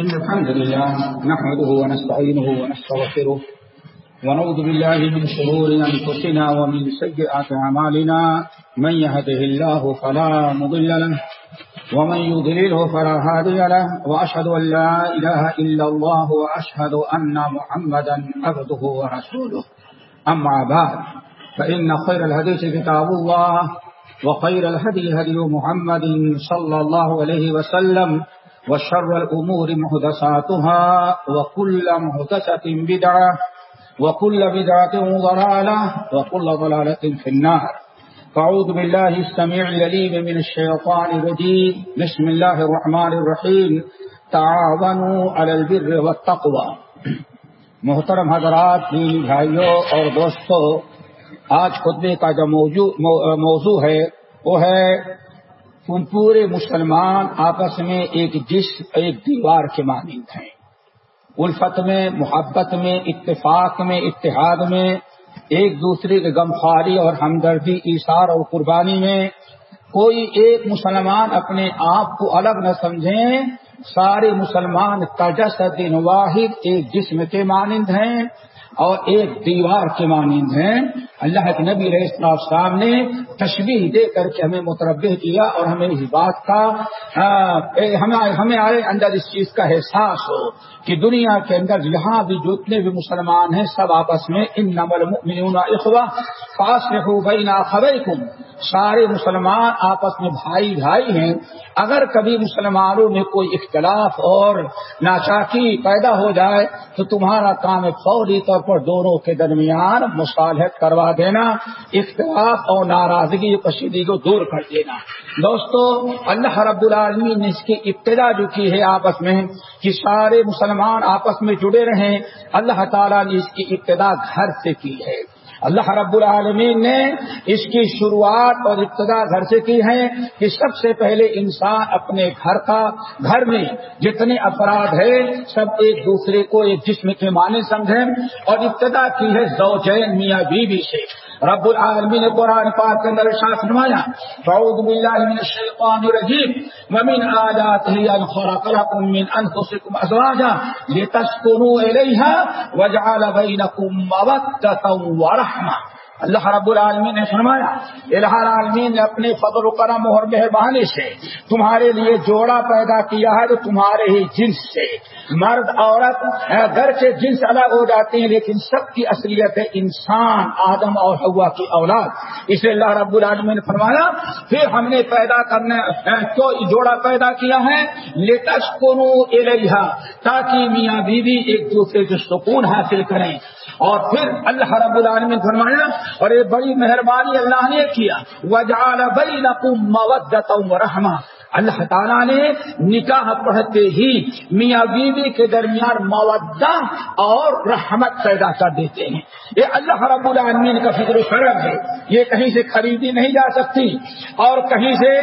إن الحمد لله نحمده ونستعينه ونستغفره ونعوذ بالله من شرور أنفسنا ومن سيئات أعمالنا من يهده الله فلا مضل له ومن يضلله فلا هادي له وأشهد أن لا إله إلا الله وأشهد أن محمدا عبده ورسوله. أما بعد، فإن خير الحديث كتاب الله وخير الهدي هدي محمد صلى الله عليه وسلم وشر الأمور مهدساتها وكل مهدسة بدعة وكل بدعة ضلالة وكل ضلالة في النار. فعوذ بالله السميع العليم من الشيطان الرجيم. بسم الله الرحمن الرحيم. تعاونوا على البر والتقوى. محترم حضرات دینی بھائیوں اور دوستوں آج خطبے کا جو موضوع موضوع ہے، وہ ہے پورے مسلمان آپس میں ایک جس ایک دیوار کے مانند ہیں۔ الفت میں، محبت میں، اتفاق میں، اتحاد میں، ایک دوسرے کے غمخواری اور ہمدردی اشار اور قربانی میں کوئی ایک مسلمان اپنے آپ کو الگ نہ سمجھیں۔ سارے مسلمان تجس دن واحد ایک جسم کے مانند ہیں۔ اور ایک دیوار کے مانند ہیں۔ اللہ کے نبی علیہ السلام صاحب نے تشبیح دے کر کے ہمیں متربع کیا اور ہمیں اس بات کا ہاں، ہمیں آئے اندر اس چیز کا احساس ہو کہ دنیا کے اندر یہاں بھی جتنے بھی مسلمان ہیں سب آپس میں ان نمل اخوا پاس رکھو بھائی نا خبر سارے مسلمان آپس میں بھائی بھائی ہیں۔ اگر کبھی مسلمانوں میں کوئی اختلاف اور ناچاکی پیدا ہو جائے تو تمہارا کام فوری طور پر دونوں کے درمیان مصالحت کروا دینا، اختلاف اور ناراضگی کشیدگی کو دور کر دینا۔ دوستو، اللہ رب العالمین نے اس کی ابتدا جو کی ہے آپس میں، کہ سارے مسلمان آپس میں جڑے رہیں، اللہ تعالیٰ نے اس کی ابتدا گھر سے کی ہے۔ اللہ رب العالمین نے اس کی شروعات اور ابتدا گھر سے کی ہے کہ سب سے پہلے انسان اپنے گھر کا گھر میں جتنے افراد ہیں، سب ایک دوسرے کو ایک جسم کے معنی سمجھیں اور ابتدا کی ہے زوجین میاں بیوی سے۔ رب العالمین نے قرآن پاک کے اندر شاخ نمایا فعوذ باللہ من الشیطان الرجیم، ومن آیاته ان خلقکم من انفسکم ازواجا لتسکنوا الیها وجعل بینکم مودة ورحمہ اللہ رب العالمین نے فرمایا الہ العالمین نے اپنے فضل و کرم اور مہربانی سے تمہارے لیے جوڑا پیدا کیا ہے تو تمہارے ہی جنس سے۔ مرد، عورت گھر سے جنس الگ ہو جاتے ہیں، لیکن سب کی اصلیت ہے انسان، آدم اور ہوا کی اولاد۔ اسے اللہ رب العالمین نے فرمایا، پھر ہم نے پیدا کرنے تو جوڑا پیدا کیا ہے۔ لیٹس کنو الہا تاکہ میاں بیوی ایک دوسرے سے سکون حاصل کریں۔ اور پھر اللہ رب العالمین نے فرمایا اور یہ بڑی مہربانی اللہ نے کیا۔ وجال بئی نقم مودت رحما اللہ تعالیٰ نے نکاح پڑھتے ہی میاں بیوی کے درمیان مودہ اور رحمت پیدا کر دیتے ہیں۔ یہ اللہ رب العالمین کا فکر و کرم ہے۔ یہ کہیں سے خریدی نہیں جا سکتی اور کہیں سے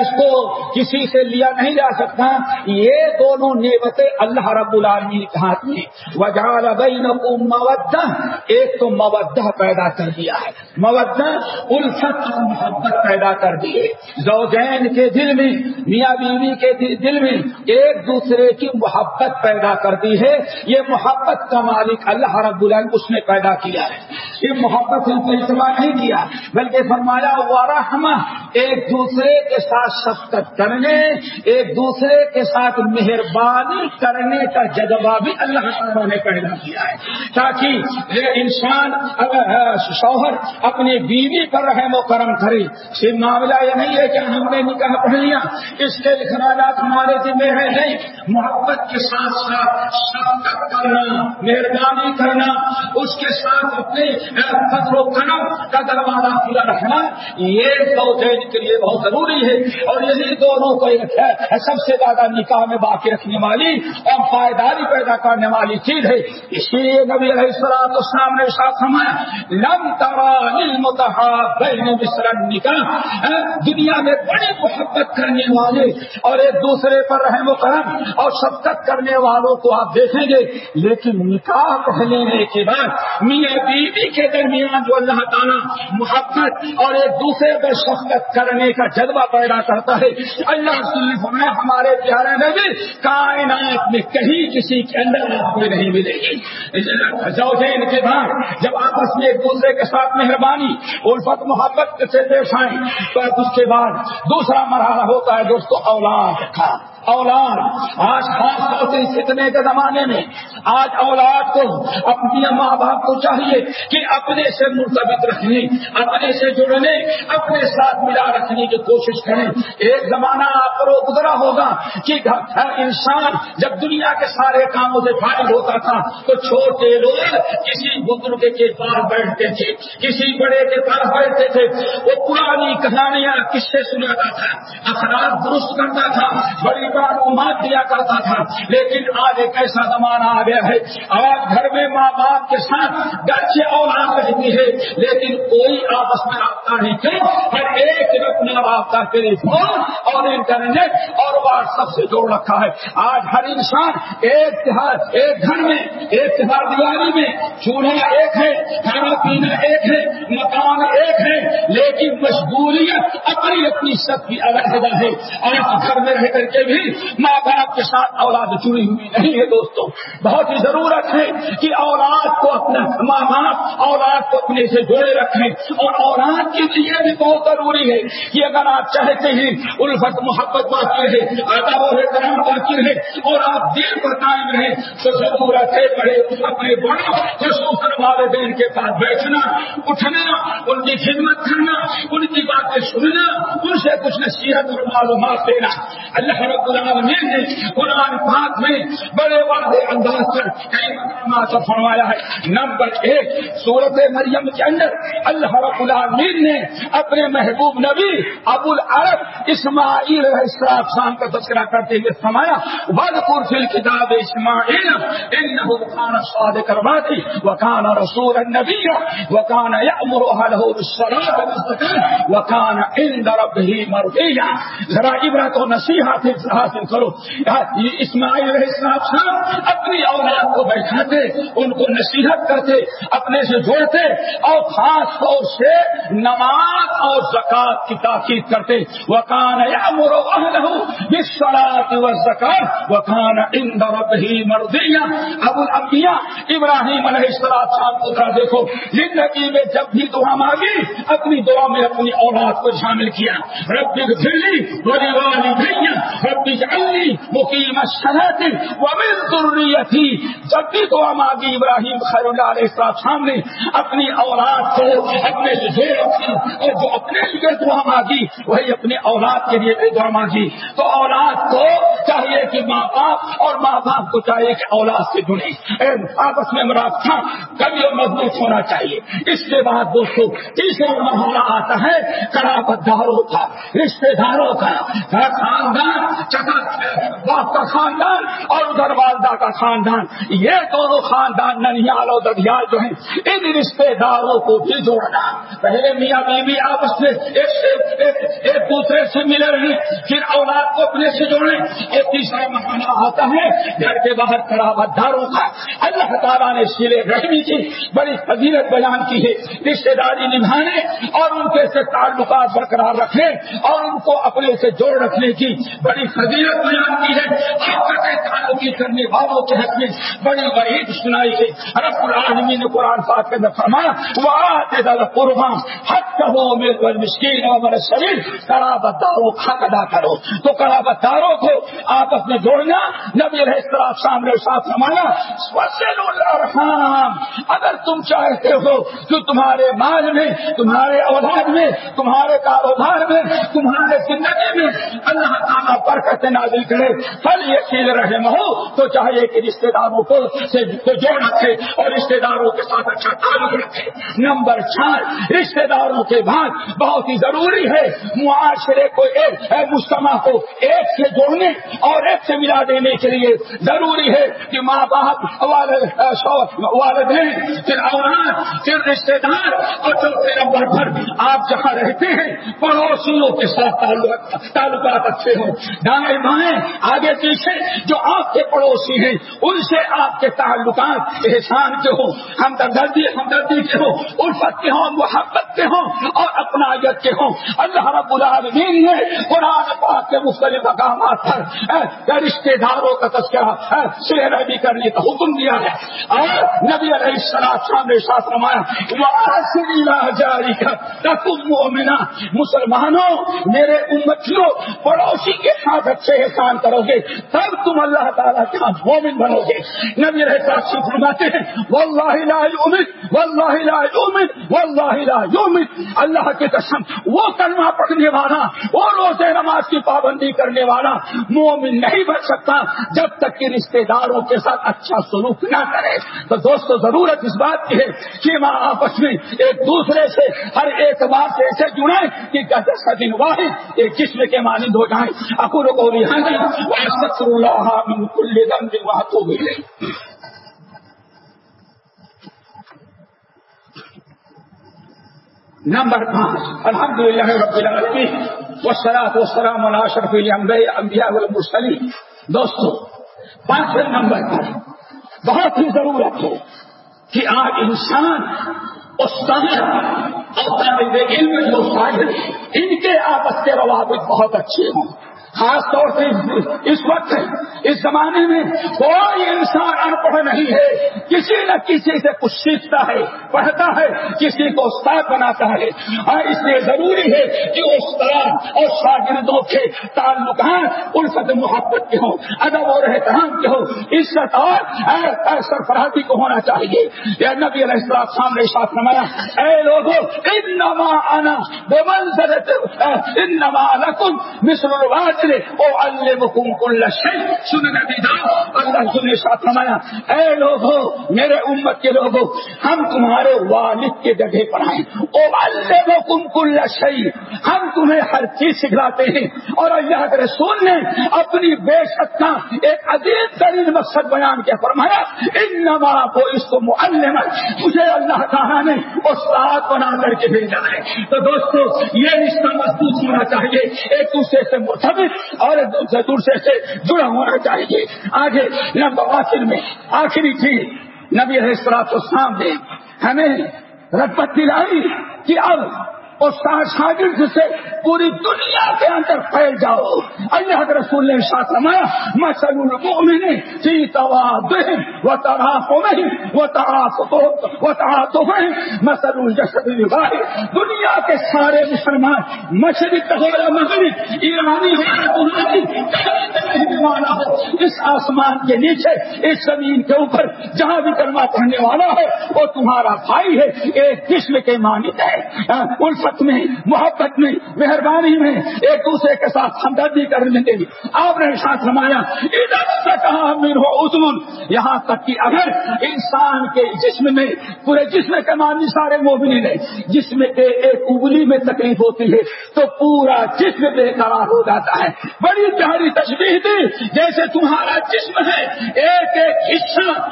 اس کو کسی سے لیا نہیں جا سکتا۔ یہ دونوں نعمتیں اللہ رب العالمین کے ہاتھ میں وجال بین مودہ، ایک تو مودہ پیدا کر دیا ہے۔ مودہ، الفت محبت پیدا کر دیے زوجین کے دل میں میاں بیوی کے دل میں ایک دوسرے کی محبت پیدا کرتی ہے۔ یہ محبت کا مالک اللہ رب العالمین اس نے پیدا کیا ہے۔ یہ محبت کا اجتماع نہیں کیا، بلکہ فرمایا ورحمہ ایک دوسرے کے ساتھ شفقت کرنے، ایک دوسرے کے ساتھ مہربانی کرنے کا جذبہ بھی اللہ تعالیٰ نے پیدا کیا ہے۔ تاکہ یہ انسان شوہر اپنی بیوی پر رحم و کرم کرے صرف معاملہ یہ نہیں ہے کہ ہم نے نکاح پڑھ لیا، اس کے اخراجات ہمارے ذمہ ہے نہیں۔ محبت کے ساتھ ساتھ شفقت کرنا، مہربانی کرنا، اس کے ساتھ اپنے فضل و کرم کا دروازہ کھلا رکھنا، یہ کے لیے بہت ضروری ہے۔ اور یہی دونوں کو سب سے زیادہ نکاح میں باقی رکھنے والی اور پائیداری پیدا کرنے والی چیز ہے۔ اسی لیے نبی علیہ السلام اسلام نے ساتھ ہمارا لم ترا بہن مسرن نکاح دنیا میں بڑی محبت کرنے والے اور ایک دوسرے پر رحم و کرم اور شفقت کرنے والوں تو آپ دیکھیں گے۔ لیکن نکاح پڑھ لینے کے بعد میاں بیوی کے درمیان جو اللہ تعالیٰ محبت اور ایک دوسرے پر شفقت کرنے کا جذبہ پیدا کرتا ہے۔ اللہ ہمیں ہمارے پیارے میں بھی کائنات میں کہیں کسی کے اندر کوئی نہیں ملے گی۔ زوجین کے بعد جب آپس میں ایک دوسرے کے ساتھ مہربانی، الفت، محبت سے پیش آئیں، تو اس کے بعد دوسرا مرحلہ ہوتا ہے دوستوں اولاد کا۔ اولاد، آج خاص طور سے اتنے کے زمانے میں آج اولاد کو، اپنی ماں باپ کو چاہیے کہ اپنے سے مرتبط رکھنے، اپنے سے جڑنے، اپنے ساتھ ملا رکھنے کی کوشش کریں۔ ایک زمانہ آپ کو گزرا ہوگا کہ ہر انسان جب دنیا کے سارے کاموں سے فائد ہوتا تھا، تو چھوٹے لوگ کسی بزرگ کے پاس بیٹھتے تھے، کسی بڑے کے پاس بیٹھتے تھے۔ وہ پرانی کہانیاں کس سے سناتا تھا، اخراج درست کرتا تھا، بڑی معلومات دیا کرتا تھا۔ لیکن آج ایک ایسا زمانہ آ گیا ہے۔ آج گھر میں ماں باپ کے ساتھ گرچہ اولاد رہتی ہے، لیکن کوئی آپس میں رابطہ نہیں کرے ہر ایک اپنا رابطہ ٹیلی فون اور انٹرنیٹ اور واٹس ایپ سے جوڑ رکھا ہے۔ آج ہر انسان ایک تہار ایک گھر میں، ایک تہار دیوالی میں چولہا ایک ہے، کھانا پینا ایک ہے، مکان ایک ہے، لیکن مشغولیت اپنی اپنی سب کی علیحدہ ہے۔ آج گھر میں رہ کر کے بھی ماں باپ کے ساتھ اولاد جڑی ہوئی نہیں ہے دوستوں بہت ہی ضرورت ہے کہ اولاد کو اپنا ماں باپ اولاد کو اپنے سے جوڑے رکھیں اور اولاد کے لیے بھی بہت ضروری ہے۔ کہ اگر آپ چاہتے ہیں الفت محبت باقی رہے ادب و احترام باقی رہے اور آپ دل پر قائم رہے تو ضرورت ہے بڑے اپنے بڑوں خصوصاً والدین کے پاس بیٹھنا، اٹھنا، ان کی خدمت کرنا، ان کی باتیں سننا، ان سے کچھ نصیحت اور معلومات دینا۔ اللہ رب العالمین نے قرآن پاک میں بڑے بڑے انداز پر کئی مقامات فرمایا ہے۔ نمبر ایک، سورت مریم کے اندر اللہ رب العالمین نے اپنے محبوب نبی ابو العرب اسماعیل اسراب شام کا تذکرہ کرتے ہوئے فرمایا بد پور فل کتاب اسماعیل ان سواد کرواتی وکان رسول النبی وکان یامر اهله بالصلاه وکان عند ربه مرضیا ذرا عبرت و نصیحت حاصل کرو۔ اسماعیل علیہ السلام صاحب اپنی اولاد کو بیٹھاتے، ان کو نصیحت کرتے، اپنے سے جوڑتے اور خاص طور سے نماز اور زکات کی تاکید کرتے۔ وہ کان یا مرو و زکات وہ کان ان درد ہی مردیا ابو الانبیاء ابراہیم علیہ السلام صاحب کو ذرا دیکھو، زندگی میں جب بھی دعا مانگی، اپنی دعا میں اپنی اولاد کو شامل کیا۔ رب لی بڑی والی بھیا رب اجعلنی مقیم الصلاۃ ومن ذریتی جب بھی دعا مانگی ابراہیم خیر اللہ علیہ السلام سامنے اپنی اولاد کو، اپنے سے رکھی اور جو اپنے لیے دعا مانگی، وہی اپنے اولاد کے لیے بھی دعا مانگی۔ تو اولاد کو چاہیے کہ ماں باپ اور ماں باپ کو چاہیے کہ اولاد سے جڑے۔ آپس میں رابطہ کبھی مضبوط ہونا چاہیے۔ اس کے بعد دوستوں تیسرا مرحلہ آتا ہے، قرابت داروں کا رشتے داروں کا۔ خاندان باپ کا خاندان اور ادھر والدہ کا خاندان، یہ دونوں خاندان ننیال اور ددیال جو ہیں، ان رشتے داروں کو بھی جوڑنا۔ پہلے میاں بیوی آپس میں ایک دوسرے سے ملے رہے پھر اولاد کو اپنے سے جوڑے اور تیسرا مہانہ آتا ہے، گھر کے باہر قرابت داروں کا۔ اللہ تعالیٰ نے سلے رحمی کی، بڑی فضیلت بیان کی ہے۔ رشتے داری نبھانے اور ان کے سے تعلقات برقرار رکھنے اور ان کو اپنے سے جوڑ رکھنے کی بڑی فضیلت بیان کی ہے آپس تعلقی کرنے والوں کے حق میں بڑی بڑی سنائی ہے رب العالمین نے قرآن پاک کے اندر فرمایا وہ قربان حق کہو میرے پر مشکل اور میرے شریر قرابت داروں حق ادا کرو۔ تو قرابت داروں کو آپس میں جوڑنا، نبی رہے سامنے ساتھ فرمایا الرحام اگر تم چاہتے ہو کہ تمہارے مال میں، تمہارے اولاد میں، تمہارے کاروبار میں، تمہارے زندگی میں اللہ تعالیٰ برکت نازل کرے پھل یہ چیز رہے ہو تو چاہیے کہ رشتے داروں کو جوڑ رکھے اور رشتے داروں کے ساتھ اچھا تعلق رکھے۔ نمبر چار رشتے داروں کے بعد بہت ہی ضروری ہے۔ معاشرے کو ایک مجتمع کو ایک سے جوڑنے اور ایک سے ملا دینے کے لیے ضروری ہے کہ ماں باپ والدین پھر اولاد، پھر رشتے دار اور چوتھے نمبر پر آپ جہاں رہتے ہیں، پڑوسیوں کے ساتھ تعلقات اچھے ہوں۔ دائیں بائیں آگے پیچھے جو آپ کے پڑوسی ہیں، ان سے آپ کے تعلقات احسان کے ہوں، ہمدردی ہمدردی کے ہوں، الفت کے ہوں، محبت کے ہوں اور اپنایت کے ہوں۔ اللہ رب العالمین نے قرآن پاک کے مختلف مقامات پر رشتے داروں کا تذکرہ شہر بھی کرنے کا حکم دیا ہے۔ اور نبی علیہ السلام سامنے ساتھ رمایا جاری کا مومنا مسلمانوں، میرے امتیوں، پڑوسی کے ساتھ اچھے احسان کرو گے۔ تب تم اللہ تعالیٰ کے ہاں مومن بنو گے۔ نبی رہے فرماتے ہیں، واللہ لا یومن واللہ لا یومن واللہ لا یومن اللہ کے قسم، وہ کلمہ پڑھنے والا، وہ روزے نماز کی پابندی کرنے والا مومن نہیں بن سکتا جب تک کہ رشتے داروں کے ساتھ اچھا سلوک نہ کرے۔ تو دوستو، ضرورت اس بات کی ہے کہ وہاں آپس میں ایک دوسرے سے، ہر اعتبار سے ایسے جڑے کہ دس کا دن واحد ایک جسم کے مانند ہو جائیں۔ اکور کو کل دم دن وہاں تو ملے نمبر پانچ الحمد للہ رب العالمین والصلاة والسلام على اشرف الانبیاء والمرسلین دوستو پانچویں نمبر پر. بہت ہی ضرورت ہے کہ آج انسان استاد اور طالب علم جو شاگرد ان کے آپس کے روابط بہت اچھے ہوں۔ خاص طور سے اس وقت اس زمانے میں کوئی انسان ان پڑھ نہیں ہے، کسی نہ کسی سے کچھ سیکھتا ہے، پڑھتا ہے، کسی کو استاد بناتا ہے۔ اور اس لیے ضروری ہے کہ استاد اور شاگردوں کے تعلقات ہاں، الفت محبت کے ہوں، ادب اور احترام کے ہوں، عزت اور سرفراہی کو ہونا چاہیے۔ یا نبی علیہ السلام سامنے ساتھ نمایا اے لوگوں ان نما آنا بے منظر ان نما لکم مصر الواج او اللہ اللہ سن ساتھ فرمایا اے لوگوں میرے امت کے لوگوں ہم تمہارے والد کے جگہ پر آئے او اللہ کم کل ہم تمہیں ہر چیز سکھلاتے ہیں۔ اور اللہ کے رسول نے اپنی بے شک کا ایک عجیب ترین مقصد بیان کیا، فرمایا ان نما کو اس کو معلم مجھے اللہ تعالیٰ نے استاد بنا کر کے بھیجا ہے۔ تو دوستو، یہ رشتہ مضبوط ہونا چاہیے۔ ایک دوسرے سے مرتبط اور ایک دوسرے سے جڑا ہونا چاہیے۔ آگے نہ آخر میں آخری چیز نبی حضرات اسلام نے ہمیں رغبت دلائی کہ اب اور شاگرد سے پوری دنیا کے اندر پھیل جاؤ۔ اللہ رسول نے ساتھ رمایا مسل المؤمن فی توادہ و تراحم و و تعاطف مسل الجسد الواحد دنیا کے سارے مسلمان، مشرق ہو مغرب، ایرانی ہو ہو اس آسمان کے نیچے، اس زمین کے اوپر جہاں بھی کلمہ پڑھنے والا ہے، وہ تمہارا بھائی ہے، ایک جسم کے مانند ہے۔ ہاں، ان میں، محبت میں، مہربانی میں ایک دوسرے کے ساتھ ہمدردی کرنے کے لیے۔ آپ نے ساتھ رمایا کہا امیر ہو عزم یہاں تک کہ اگر انسان کے جسم میں، پورے جسم کے معنی سارے موبنی نے جسم کے ایک اگلی میں تکلیف ہوتی ہے، تو پورا جسم بے قرار ہو جاتا ہے۔ بڑی پیاری تشریح تھی جیسے تمہارا جسم ہے، ایک ایک حصہ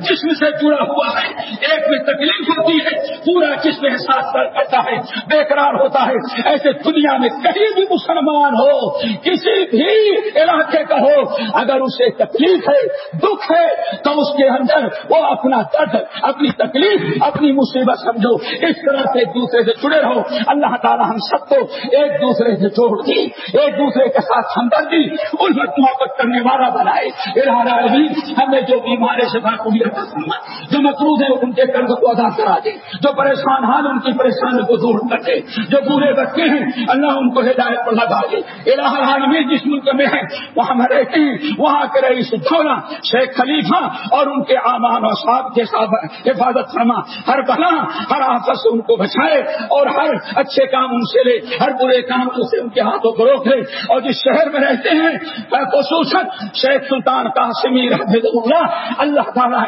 جسم سے جڑا ہوا ہے، ایک میں تکلیف ہوتی ہے، پورا جسم احساس کرتا ہے۔ بے قرار ہوتا ہے۔ ایسے دنیا میں کہیں بھی مسلمان ہو، کسی بھی علاقے کا ہو، اگر اسے تکلیف ہے، دکھ ہے، تو اس کے اندر وہ اپنا درد، اپنی تکلیف، اپنی مصیبت سمجھو۔ اس طرح سے ایک دوسرے سے جڑے رہو۔ اللہ تعالیٰ ہم سب کو ایک دوسرے سے جوڑ دی، ایک دوسرے کے ساتھ ہمدردی ان محبت کرنے والا بنائے۔ ارادہ ہمیں جو بیماری سے جو مقروض ہے ان کے قرض کو ادا کرا دے جو پریشان حال، ان کی پریشانی کو دور کر جو بوڑھے بچے ہیں، اللہ ان کو ہدایت پر لگا دے۔ الہ العالمین جس ملک میں ہے وہاں میں رہتے ہیں وہاں کے رئیس دھونا شیخ خلیفہ اور ان کے امان و صاحب کے ساتھ حفاظت فرما۔ ہر بلا ہر آفت سے ان کو بچائے اور ہر اچھے کام ان سے لے، ہر برے کام سے ان کے ہاتھوں کو روک لے۔ اور جس شہر میں رہتے ہیں خصوصاً شیخ سلطان قاسمی رحمت اللہ اللہ تعالیٰ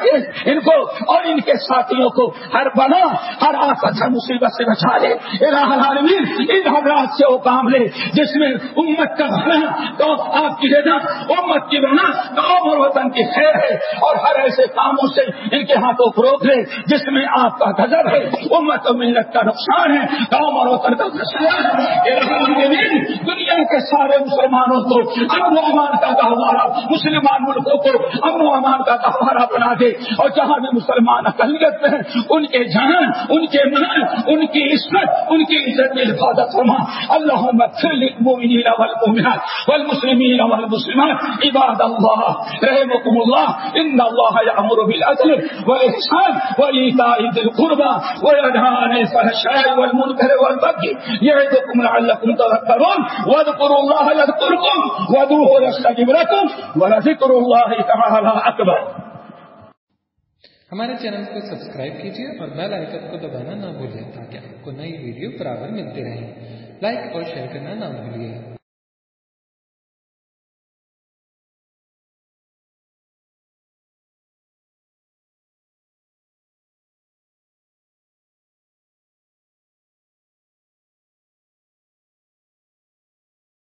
ان کو اور ان کے ساتھیوں کو ہر بنا ہر آفت، ہر مصیبت سے بچا لے۔ العالمین، ان حضرات سے وہ کام لے، جس میں امت کا بنا تو آپ کی رضا، امت کی بنا تو اور وطن کی خیر ہے، اور ہر ایسے کاموں سے ان کے ہاتھوں کو روک لے، جس میں آپ کا غضب ہے، امت و ملت کا نقصان ہے قوم اور وطن کا نقصان ہے۔ دنیا کے سارے مسلمانوں کو امن و امان کا گہوارہ، مسلمان ملکوں کو امن و امان کا گہوارہ بنا دے، اور جہاں بھی مسلمان اقلیت میں ان کے جان، ان کے مان ان کی عزت ان کی عزت میں حفاظت فرما۔ اللہ المؤمنین والمؤمنات والمسلمین والمسلمات، عباد اللہ رحمكم اللہ، ان اللہ یامر بالعدل والاحسان وایتاء ذی القربى وینهى عن الفحشاء والمنکر والبغي یعظکم لعلکم تذکرون۔ واذکروا اللہ یذکرکم وادعوه يستجب لكم ولذکر اللہ تعالی اکبر۔ ہمارے چینل کو سبسکرائب کیجیے اور بیل آئکن کو دبانا نہ بھولیں تاکہ آپ کو نئی ویڈیو برابر ملتے رہیں لائک اور شیئر کرنا نہ بھولیے